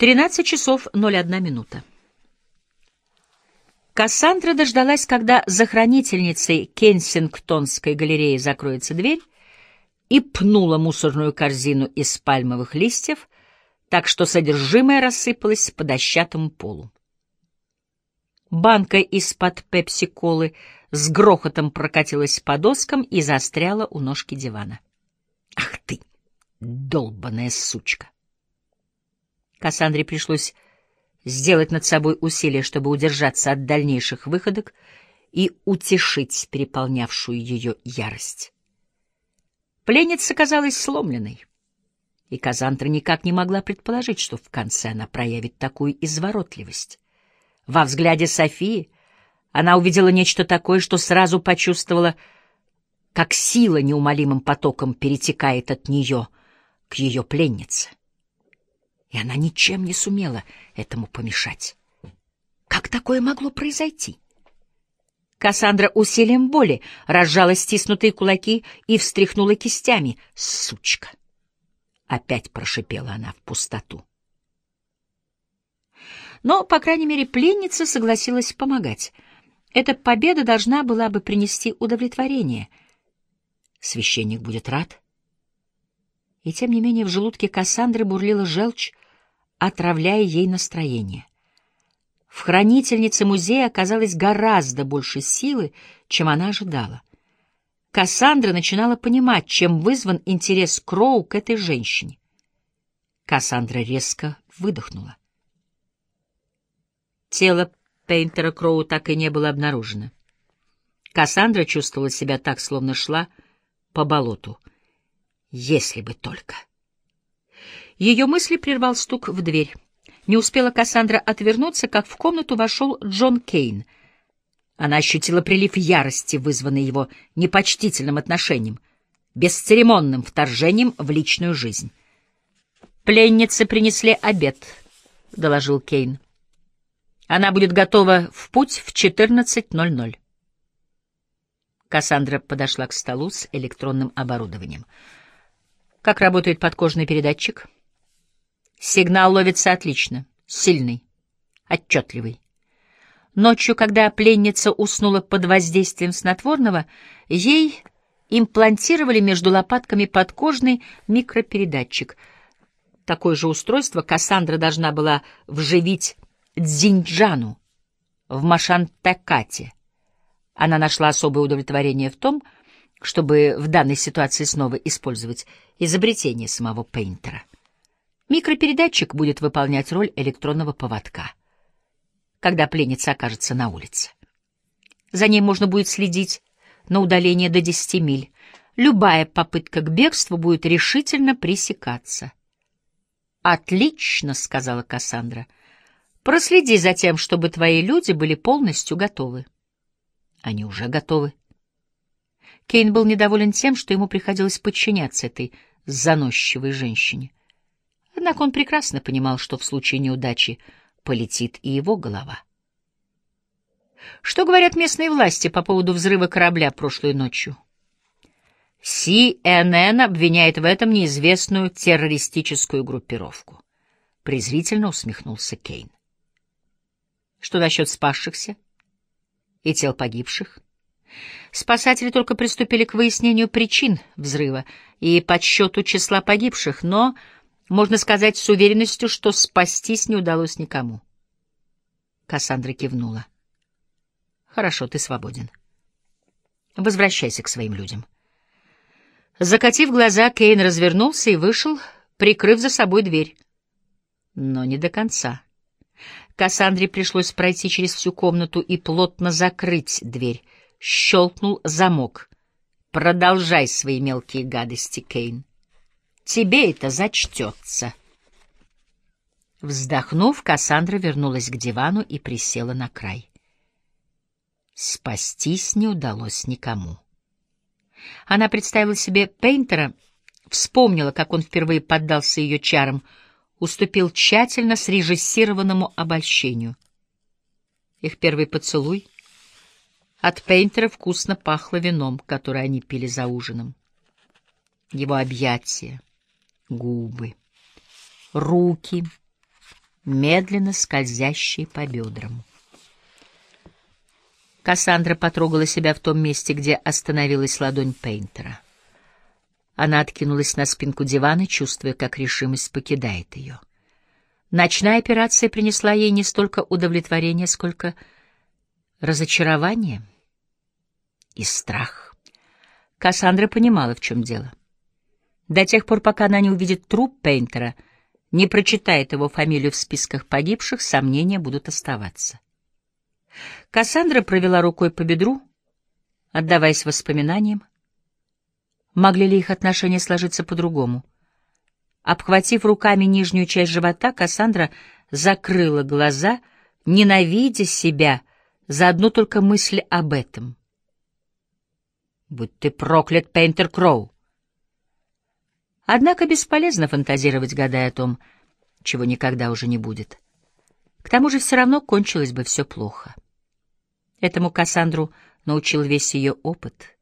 13 часов 01 минута. Кассандра дождалась, когда за хранительницей Кенсингтонской галереи закроется дверь, и пнула мусорную корзину из пальмовых листьев, так что содержимое рассыпалось по дощатому полу. Банка из-под пепси-колы с грохотом прокатилась по доскам и застряла у ножки дивана. «Ах ты, долбаная сучка!» Кассандре пришлось сделать над собой усилие, чтобы удержаться от дальнейших выходок и утешить переполнявшую ее ярость. Пленница казалась сломленной, и Казандра никак не могла предположить, что в конце она проявит такую изворотливость. Во взгляде Софии она увидела нечто такое, что сразу почувствовала, как сила неумолимым потоком перетекает от нее к ее пленнице и она ничем не сумела этому помешать. Как такое могло произойти? Кассандра усилием боли разжала стиснутые кулаки и встряхнула кистями. «Сучка!» Опять прошипела она в пустоту. Но, по крайней мере, пленница согласилась помогать. Эта победа должна была бы принести удовлетворение. Священник будет рад. И тем не менее в желудке Кассандры бурлила желчь, отравляя ей настроение. В хранительнице музея оказалось гораздо больше силы, чем она ожидала. Кассандра начинала понимать, чем вызван интерес Кроу к этой женщине. Кассандра резко выдохнула. Тело Пейнтера Кроу так и не было обнаружено. Кассандра чувствовала себя так, словно шла по болоту. Если бы только... Ее мысли прервал стук в дверь. Не успела Кассандра отвернуться, как в комнату вошел Джон Кейн. Она ощутила прилив ярости, вызванный его непочтительным отношением, бесцеремонным вторжением в личную жизнь. «Пленницы принесли обед», — доложил Кейн. «Она будет готова в путь в 14.00». Кассандра подошла к столу с электронным оборудованием. «Как работает подкожный передатчик?» Сигнал ловится отлично, сильный, отчетливый. Ночью, когда пленница уснула под воздействием снотворного, ей имплантировали между лопатками подкожный микропередатчик. Такое же устройство Кассандра должна была вживить Дзинджану в Машантакате. Она нашла особое удовлетворение в том, чтобы в данной ситуации снова использовать изобретение самого Пейнтера. Микропередатчик будет выполнять роль электронного поводка, когда пленница окажется на улице. За ней можно будет следить на удаление до 10 миль. Любая попытка к бегству будет решительно пресекаться. «Отлично», — сказала Кассандра. «Проследи за тем, чтобы твои люди были полностью готовы». Они уже готовы. Кейн был недоволен тем, что ему приходилось подчиняться этой заносчивой женщине. Однако он прекрасно понимал, что в случае неудачи полетит и его голова. Что говорят местные власти по поводу взрыва корабля прошлой ночью? CNN обвиняет в этом неизвестную террористическую группировку. Презрительно усмехнулся Кейн. Что насчет спасшихся и тел погибших? Спасатели только приступили к выяснению причин взрыва и подсчету числа погибших, но можно сказать с уверенностью, что спастись не удалось никому. Кассандра кивнула. Хорошо, ты свободен. Возвращайся к своим людям. Закатив глаза, Кейн развернулся и вышел, прикрыв за собой дверь. Но не до конца. Кассандре пришлось пройти через всю комнату и плотно закрыть дверь. Щелкнул замок. «Продолжай свои мелкие гадости, Кейн». Тебе это зачтется. Вздохнув, Кассандра вернулась к дивану и присела на край. Спастись не удалось никому. Она представила себе Пейнтера, вспомнила, как он впервые поддался ее чарам, уступил тщательно срежиссированному обольщению. Их первый поцелуй от Пейнтера вкусно пахло вином, которое они пили за ужином. Его объятия, губы, руки, медленно скользящие по бедрам. Кассандра потрогала себя в том месте, где остановилась ладонь Пейнтера. Она откинулась на спинку дивана, чувствуя, как решимость покидает ее. Ночная операция принесла ей не столько удовлетворение, сколько разочарование и страх. Кассандра понимала, в чем дело. До тех пор, пока она не увидит труп Пейнтера, не прочитает его фамилию в списках погибших, сомнения будут оставаться. Кассандра провела рукой по бедру, отдаваясь воспоминаниям. Могли ли их отношения сложиться по-другому? Обхватив руками нижнюю часть живота, Кассандра закрыла глаза, ненавидя себя за одну только мысль об этом. «Будь ты проклят, Пейнтер Кроу!» Однако бесполезно фантазировать, гадая о том, чего никогда уже не будет. К тому же все равно кончилось бы все плохо. Этому Кассандру научил весь ее опыт.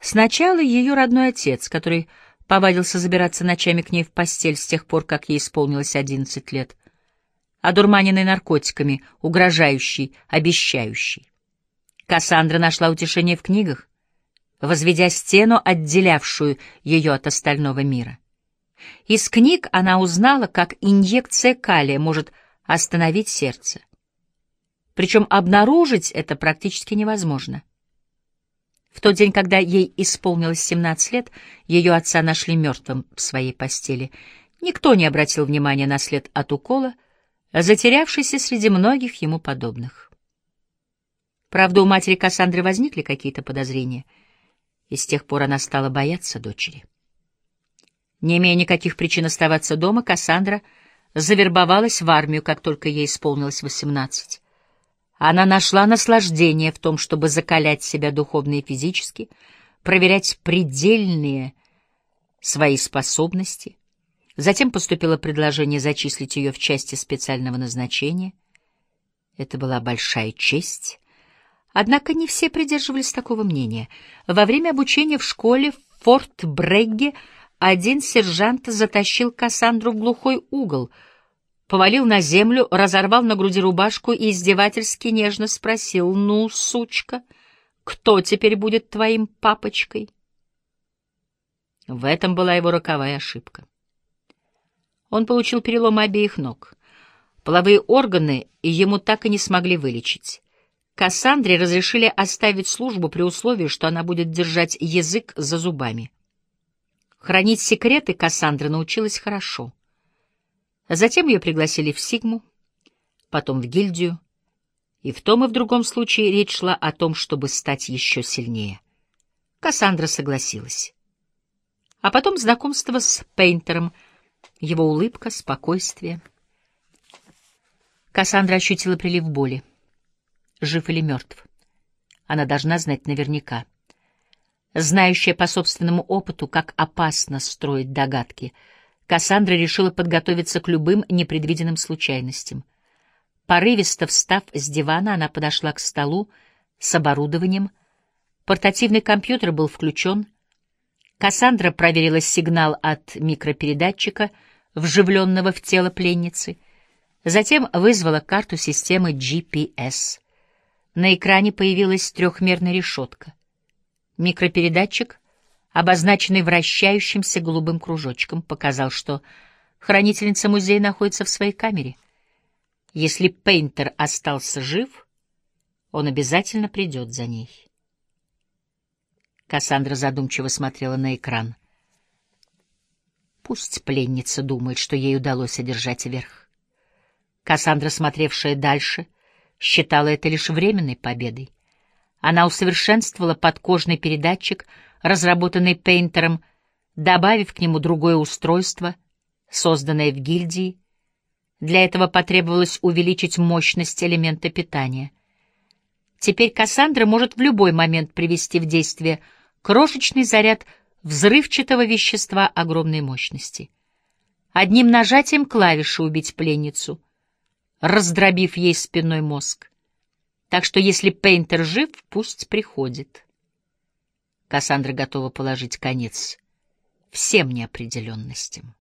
Сначала ее родной отец, который повадился забираться ночами к ней в постель с тех пор, как ей исполнилось одиннадцать лет, одурманенный наркотиками, угрожающий, обещающий. Кассандра нашла утешение в книгах, возведя стену, отделявшую ее от остального мира. Из книг она узнала, как инъекция калия может остановить сердце. Причем обнаружить это практически невозможно. В тот день, когда ей исполнилось 17 лет, ее отца нашли мертвым в своей постели. Никто не обратил внимания на след от укола, затерявшийся среди многих ему подобных. Правда, у матери Кассандры возникли какие-то подозрения, и с тех пор она стала бояться дочери. Не имея никаких причин оставаться дома, Кассандра завербовалась в армию, как только ей исполнилось восемнадцать. Она нашла наслаждение в том, чтобы закалять себя духовно и физически, проверять предельные свои способности. Затем поступило предложение зачислить ее в части специального назначения. Это была большая честь. Однако не все придерживались такого мнения. Во время обучения в школе в Форт-Брегге один сержант затащил Кассандру в глухой угол — повалил на землю, разорвал на груди рубашку и издевательски нежно спросил, «Ну, сучка, кто теперь будет твоим папочкой?» В этом была его роковая ошибка. Он получил перелом обеих ног. Половые органы ему так и не смогли вылечить. Кассандре разрешили оставить службу при условии, что она будет держать язык за зубами. Хранить секреты Кассандра научилась хорошо — Затем ее пригласили в Сигму, потом в гильдию, и в том и в другом случае речь шла о том, чтобы стать еще сильнее. Кассандра согласилась. А потом знакомство с Пейнтером, его улыбка, спокойствие. Кассандра ощутила прилив боли. Жив или мертв? Она должна знать наверняка. Знающая по собственному опыту, как опасно строить догадки — Кассандра решила подготовиться к любым непредвиденным случайностям. Порывисто встав с дивана, она подошла к столу с оборудованием. Портативный компьютер был включен. Кассандра проверила сигнал от микропередатчика, вживленного в тело пленницы. Затем вызвала карту системы GPS. На экране появилась трехмерная решетка. Микропередатчик обозначенный вращающимся голубым кружочком, показал, что хранительница музея находится в своей камере. Если Пейнтер остался жив, он обязательно придет за ней. Кассандра задумчиво смотрела на экран. Пусть пленница думает, что ей удалось одержать верх. Кассандра, смотревшая дальше, считала это лишь временной победой. Она усовершенствовала подкожный передатчик — разработанный Пейнтером, добавив к нему другое устройство, созданное в гильдии. Для этого потребовалось увеличить мощность элемента питания. Теперь Кассандра может в любой момент привести в действие крошечный заряд взрывчатого вещества огромной мощности. Одним нажатием клавиши убить пленницу, раздробив ей спинной мозг. Так что если Пейнтер жив, пусть приходит. Кассандра готова положить конец всем неопределенностям.